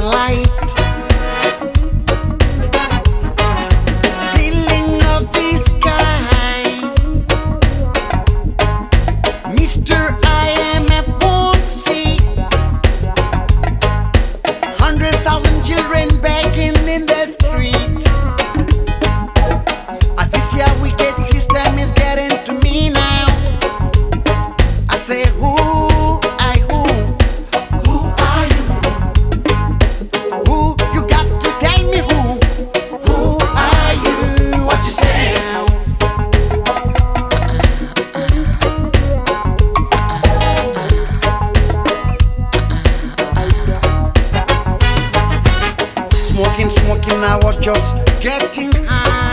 the light. Ceiling of the sky. Mr. Hundred thousand children. Smoking, smoking, I was just getting high.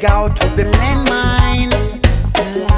Dig out the landmines.